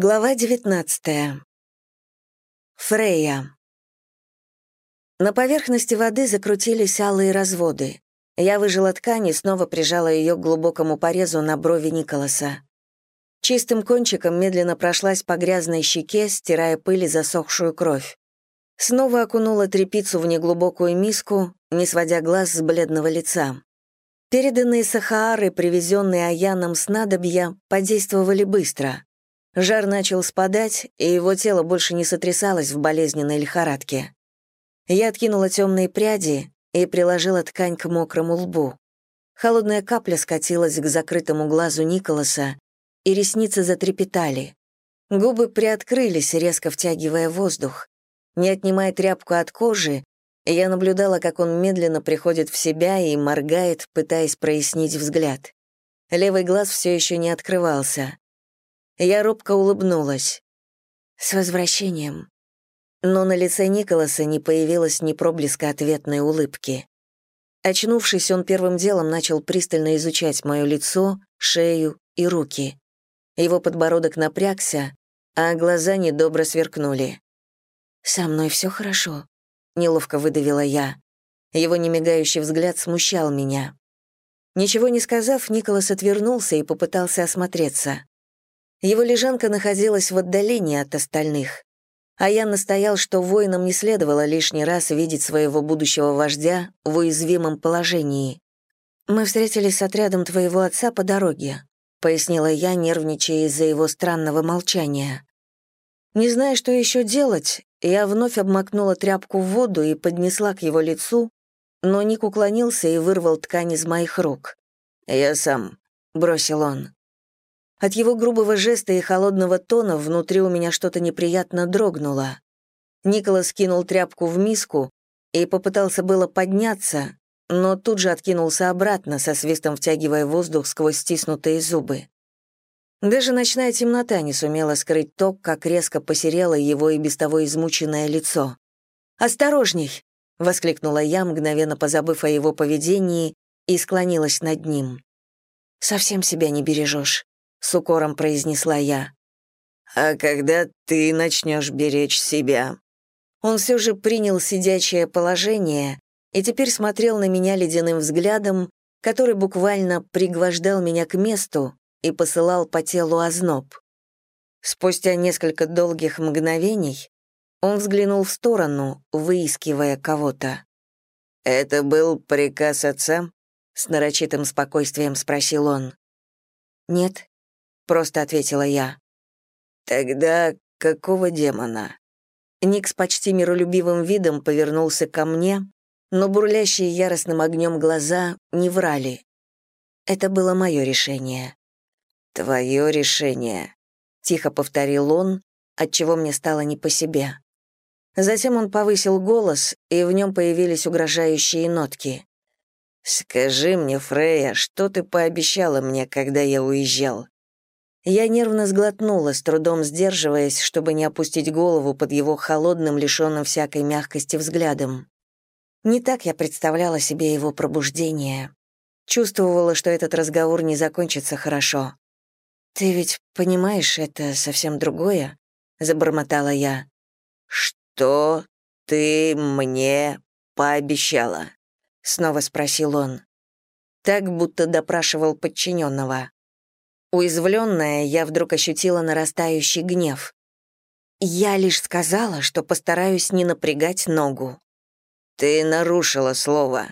Глава 19. Фрейя. На поверхности воды закрутились алые разводы. Я выжила ткань и снова прижала ее к глубокому порезу на брови Николаса. Чистым кончиком медленно прошлась по грязной щеке, стирая пыль и засохшую кровь. Снова окунула трепицу в неглубокую миску, не сводя глаз с бледного лица. Переданные Сахаары, привезенные Аяном снадобья, подействовали быстро — Жар начал спадать, и его тело больше не сотрясалось в болезненной лихорадке. Я откинула темные пряди и приложила ткань к мокрому лбу. Холодная капля скатилась к закрытому глазу Николаса, и ресницы затрепетали. Губы приоткрылись, резко втягивая воздух. Не отнимая тряпку от кожи, я наблюдала, как он медленно приходит в себя и моргает, пытаясь прояснить взгляд. Левый глаз все еще не открывался. Я робко улыбнулась. «С возвращением». Но на лице Николаса не появилось ни проблеска ответной улыбки. Очнувшись, он первым делом начал пристально изучать мое лицо, шею и руки. Его подбородок напрягся, а глаза недобро сверкнули. «Со мной все хорошо», — неловко выдавила я. Его немигающий взгляд смущал меня. Ничего не сказав, Николас отвернулся и попытался осмотреться. Его лежанка находилась в отдалении от остальных. А я настоял, что воинам не следовало лишний раз видеть своего будущего вождя в уязвимом положении. «Мы встретились с отрядом твоего отца по дороге», — пояснила я, нервничая из-за его странного молчания. Не зная, что еще делать, я вновь обмакнула тряпку в воду и поднесла к его лицу, но Ник уклонился и вырвал ткань из моих рук. «Я сам», — бросил он. От его грубого жеста и холодного тона внутри у меня что-то неприятно дрогнуло. Николас кинул тряпку в миску и попытался было подняться, но тут же откинулся обратно, со свистом втягивая воздух сквозь стиснутые зубы. Даже ночная темнота не сумела скрыть то, как резко посерело его и без того измученное лицо. «Осторожней!» — воскликнула я, мгновенно позабыв о его поведении, и склонилась над ним. «Совсем себя не бережешь. — с укором произнесла я. «А когда ты начнешь беречь себя?» Он все же принял сидячее положение и теперь смотрел на меня ледяным взглядом, который буквально пригвождал меня к месту и посылал по телу озноб. Спустя несколько долгих мгновений он взглянул в сторону, выискивая кого-то. «Это был приказ отца?» — с нарочитым спокойствием спросил он. «Нет, просто ответила я. Тогда какого демона? Ник с почти миролюбивым видом повернулся ко мне, но бурлящие яростным огнем глаза не врали. Это было мое решение. «Твое решение», — тихо повторил он, отчего мне стало не по себе. Затем он повысил голос, и в нем появились угрожающие нотки. «Скажи мне, Фрея, что ты пообещала мне, когда я уезжал? Я нервно сглотнула, с трудом сдерживаясь, чтобы не опустить голову под его холодным, лишенным всякой мягкости взглядом. Не так я представляла себе его пробуждение. Чувствовала, что этот разговор не закончится хорошо. «Ты ведь понимаешь, это совсем другое?» — забормотала я. «Что ты мне пообещала?» — снова спросил он. Так, будто допрашивал подчиненного. Уязвленная, я вдруг ощутила нарастающий гнев. Я лишь сказала, что постараюсь не напрягать ногу. «Ты нарушила слово».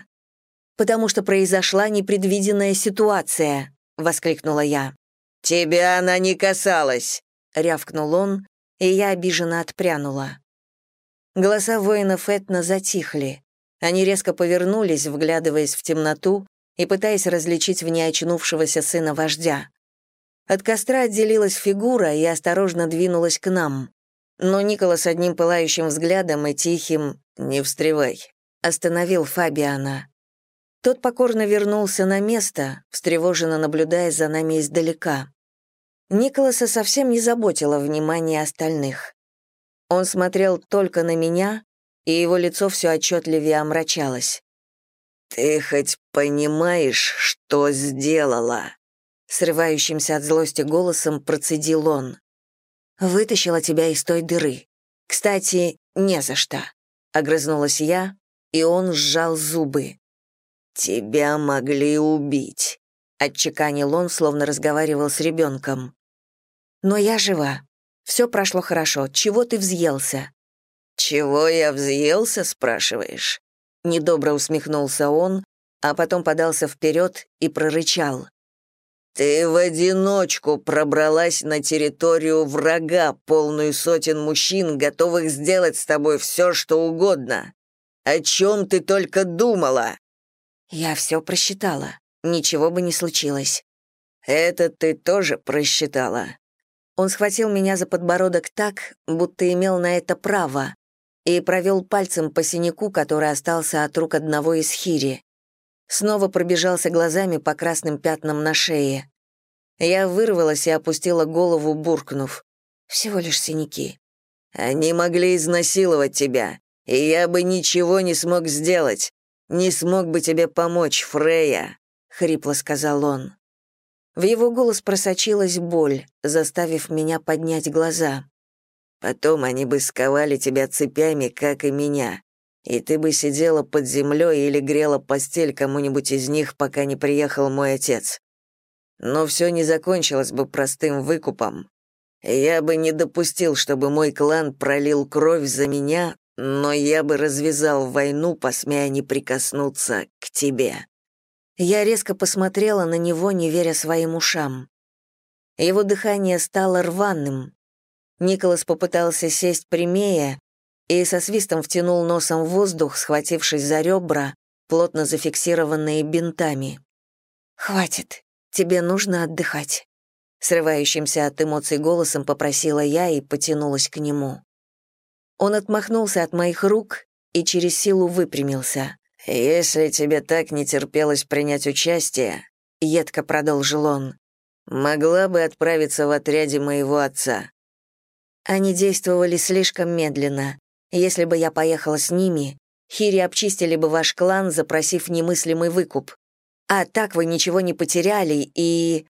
«Потому что произошла непредвиденная ситуация», — воскликнула я. «Тебя она не касалась», — рявкнул он, и я обиженно отпрянула. Голоса воинов Этна затихли. Они резко повернулись, вглядываясь в темноту и пытаясь различить в ней очнувшегося сына вождя. От костра отделилась фигура и осторожно двинулась к нам. Но Николас одним пылающим взглядом и тихим «не встревай» остановил Фабиана. Тот покорно вернулся на место, встревоженно наблюдая за нами издалека. Николаса совсем не заботило внимание остальных. Он смотрел только на меня, и его лицо все отчетливее омрачалось. «Ты хоть понимаешь, что сделала?» Срывающимся от злости голосом процедил он. Вытащила тебя из той дыры. Кстати, не за что. Огрызнулась я, и он сжал зубы. «Тебя могли убить», — отчеканил он, словно разговаривал с ребенком. «Но я жива. Все прошло хорошо. Чего ты взъелся?» «Чего я взъелся, спрашиваешь?» Недобро усмехнулся он, а потом подался вперед и прорычал. «Ты в одиночку пробралась на территорию врага, полную сотен мужчин, готовых сделать с тобой все, что угодно. О чем ты только думала?» Я все просчитала. Ничего бы не случилось. «Это ты тоже просчитала». Он схватил меня за подбородок так, будто имел на это право, и провел пальцем по синяку, который остался от рук одного из хири. Снова пробежался глазами по красным пятнам на шее. Я вырвалась и опустила голову, буркнув. «Всего лишь синяки». «Они могли изнасиловать тебя, и я бы ничего не смог сделать. Не смог бы тебе помочь, Фрея», — хрипло сказал он. В его голос просочилась боль, заставив меня поднять глаза. Потом они бы сковали тебя цепями, как и меня, и ты бы сидела под землей или грела постель кому-нибудь из них, пока не приехал мой отец. Но все не закончилось бы простым выкупом. Я бы не допустил, чтобы мой клан пролил кровь за меня, но я бы развязал войну, посмея не прикоснуться к тебе». Я резко посмотрела на него, не веря своим ушам. Его дыхание стало рваным, Николас попытался сесть прямее и со свистом втянул носом в воздух, схватившись за ребра, плотно зафиксированные бинтами. «Хватит, тебе нужно отдыхать», — срывающимся от эмоций голосом попросила я и потянулась к нему. Он отмахнулся от моих рук и через силу выпрямился. «Если тебе так не терпелось принять участие», — едко продолжил он, «могла бы отправиться в отряде моего отца. Они действовали слишком медленно. Если бы я поехала с ними, Хири обчистили бы ваш клан, запросив немыслимый выкуп. А так вы ничего не потеряли и...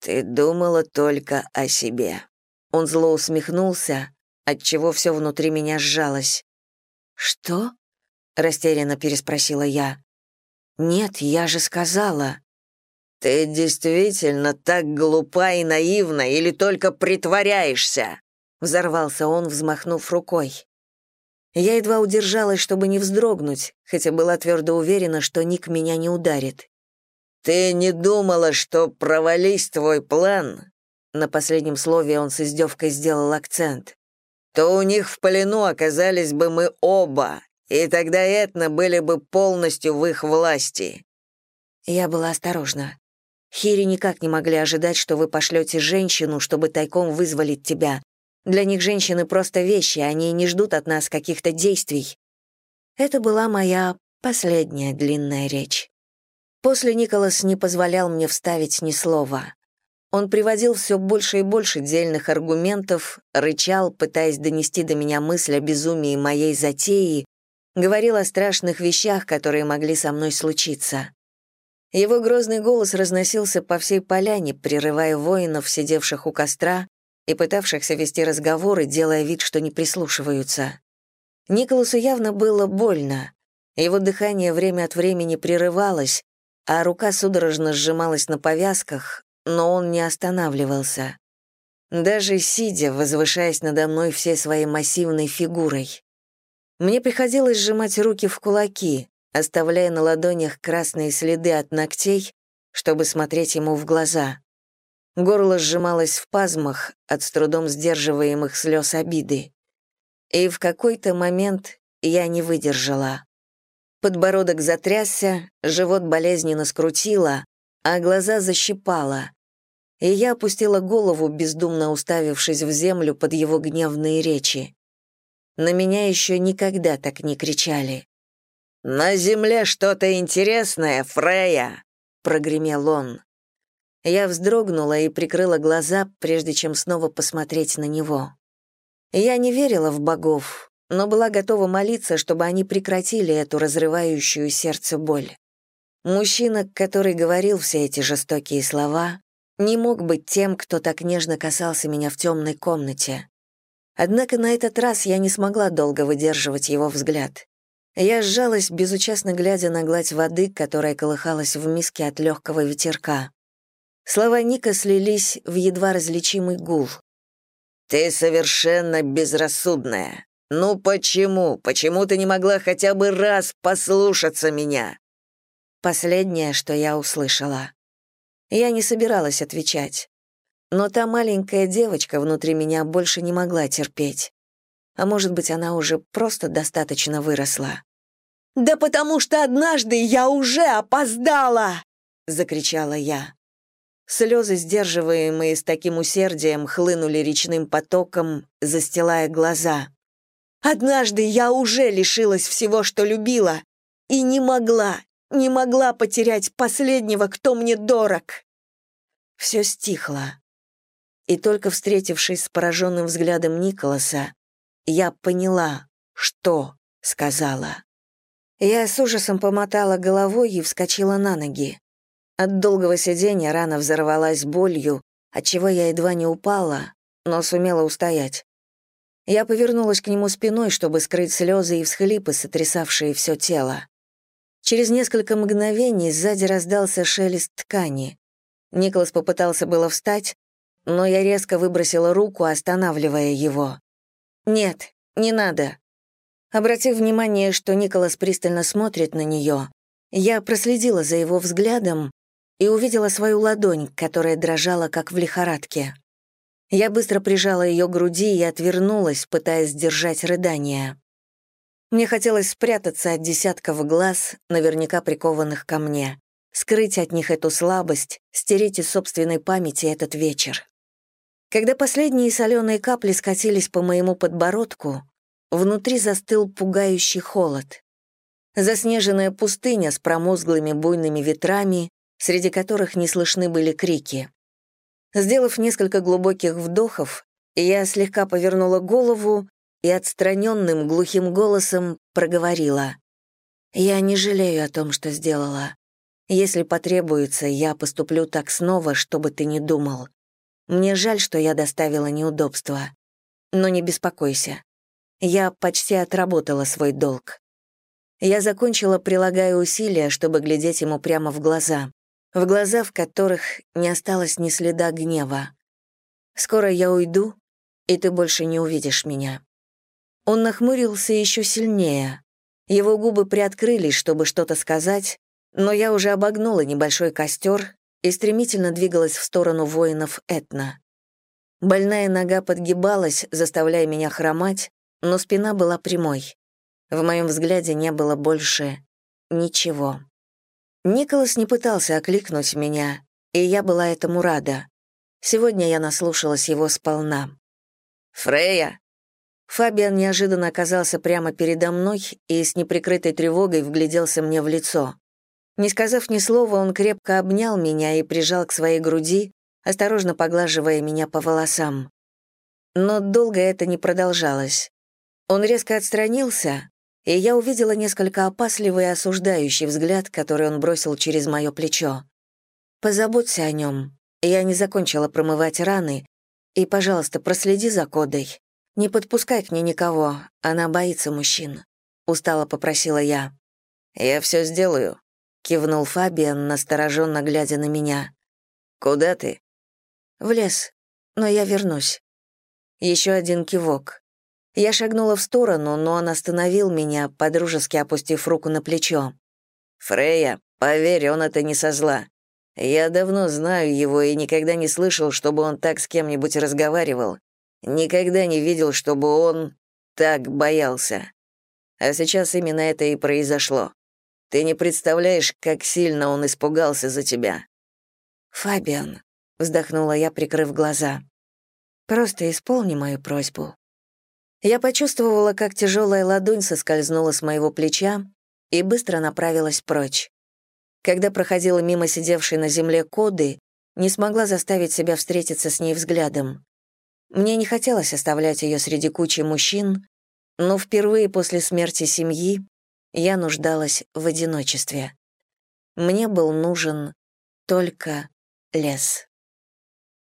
Ты думала только о себе. Он зло усмехнулся, отчего все внутри меня сжалось. Что? растерянно переспросила я. Нет, я же сказала. Ты действительно так глупа и наивна или только притворяешься? Взорвался он, взмахнув рукой. Я едва удержалась, чтобы не вздрогнуть, хотя была твердо уверена, что Ник меня не ударит. «Ты не думала, что провались твой план?» На последнем слове он с издевкой сделал акцент. «То у них в плену оказались бы мы оба, и тогда Этна были бы полностью в их власти». Я была осторожна. Хири никак не могли ожидать, что вы пошлете женщину, чтобы тайком вызволить тебя, для них женщины просто вещи, они не ждут от нас каких-то действий. Это была моя последняя длинная речь. После Николас не позволял мне вставить ни слова. Он приводил все больше и больше дельных аргументов, рычал, пытаясь донести до меня мысль о безумии моей затеи, говорил о страшных вещах, которые могли со мной случиться. Его грозный голос разносился по всей поляне, прерывая воинов, сидевших у костра, и пытавшихся вести разговоры, делая вид, что не прислушиваются. Николасу явно было больно. Его дыхание время от времени прерывалось, а рука судорожно сжималась на повязках, но он не останавливался. Даже сидя, возвышаясь надо мной всей своей массивной фигурой. Мне приходилось сжимать руки в кулаки, оставляя на ладонях красные следы от ногтей, чтобы смотреть ему в глаза. Горло сжималось в пазмах от с трудом сдерживаемых слез обиды. И в какой-то момент я не выдержала. Подбородок затрясся, живот болезненно скрутило, а глаза защипало. И я опустила голову, бездумно уставившись в землю под его гневные речи. На меня еще никогда так не кричали. «На земле что-то интересное, Фрея!» — прогремел он. Я вздрогнула и прикрыла глаза, прежде чем снова посмотреть на него. Я не верила в богов, но была готова молиться, чтобы они прекратили эту разрывающую сердце боль. Мужчина, который говорил все эти жестокие слова, не мог быть тем, кто так нежно касался меня в темной комнате. Однако на этот раз я не смогла долго выдерживать его взгляд. Я сжалась, безучастно глядя на гладь воды, которая колыхалась в миске от легкого ветерка. Слова Ника слились в едва различимый гул. «Ты совершенно безрассудная. Ну почему? Почему ты не могла хотя бы раз послушаться меня?» Последнее, что я услышала. Я не собиралась отвечать. Но та маленькая девочка внутри меня больше не могла терпеть. А может быть, она уже просто достаточно выросла. «Да потому что однажды я уже опоздала!» — закричала я. Слезы, сдерживаемые с таким усердием, хлынули речным потоком, застилая глаза. «Однажды я уже лишилась всего, что любила, и не могла, не могла потерять последнего, кто мне дорог». Все стихло. И только встретившись с пораженным взглядом Николаса, я поняла, что сказала. Я с ужасом помотала головой и вскочила на ноги. От долгого сидения рана взорвалась болью, отчего я едва не упала, но сумела устоять. Я повернулась к нему спиной, чтобы скрыть слезы и всхлипы, сотрясавшие все тело. Через несколько мгновений сзади раздался шелест ткани. Николас попытался было встать, но я резко выбросила руку, останавливая его. «Нет, не надо». Обратив внимание, что Николас пристально смотрит на нее, я проследила за его взглядом и увидела свою ладонь, которая дрожала, как в лихорадке. Я быстро прижала ее к груди и отвернулась, пытаясь сдержать рыдания. Мне хотелось спрятаться от десятков глаз, наверняка прикованных ко мне, скрыть от них эту слабость, стереть из собственной памяти этот вечер. Когда последние соленые капли скатились по моему подбородку, внутри застыл пугающий холод. Заснеженная пустыня с промозглыми буйными ветрами, среди которых не слышны были крики. Сделав несколько глубоких вдохов, я слегка повернула голову и отстраненным глухим голосом проговорила. «Я не жалею о том, что сделала. Если потребуется, я поступлю так снова, чтобы ты не думал. Мне жаль, что я доставила неудобства. Но не беспокойся. Я почти отработала свой долг. Я закончила, прилагая усилия, чтобы глядеть ему прямо в глаза в глаза в которых не осталось ни следа гнева. «Скоро я уйду, и ты больше не увидишь меня». Он нахмурился еще сильнее. Его губы приоткрылись, чтобы что-то сказать, но я уже обогнула небольшой костер и стремительно двигалась в сторону воинов Этна. Больная нога подгибалась, заставляя меня хромать, но спина была прямой. В моем взгляде не было больше ничего. Николас не пытался окликнуть меня, и я была этому рада. Сегодня я наслушалась его сполна. «Фрея!» Фабиан неожиданно оказался прямо передо мной и с неприкрытой тревогой вгляделся мне в лицо. Не сказав ни слова, он крепко обнял меня и прижал к своей груди, осторожно поглаживая меня по волосам. Но долго это не продолжалось. Он резко отстранился, и я увидела несколько опасливый и осуждающий взгляд, который он бросил через мое плечо. «Позаботься о нем. Я не закончила промывать раны, и, пожалуйста, проследи за Кодой. Не подпускай к ней никого, она боится мужчин», — устало попросила я. «Я все сделаю», — кивнул Фабиан, настороженно глядя на меня. «Куда ты?» «В лес, но я вернусь». Еще один кивок. Я шагнула в сторону, но он остановил меня, подружески опустив руку на плечо. «Фрея, поверь, он это не со зла. Я давно знаю его и никогда не слышал, чтобы он так с кем-нибудь разговаривал. Никогда не видел, чтобы он так боялся. А сейчас именно это и произошло. Ты не представляешь, как сильно он испугался за тебя». «Фабиан», — вздохнула я, прикрыв глаза, — «просто исполни мою просьбу». Я почувствовала, как тяжелая ладонь соскользнула с моего плеча и быстро направилась прочь. Когда проходила мимо сидевшей на земле коды, не смогла заставить себя встретиться с ней взглядом. Мне не хотелось оставлять ее среди кучи мужчин, но впервые после смерти семьи я нуждалась в одиночестве. Мне был нужен только лес.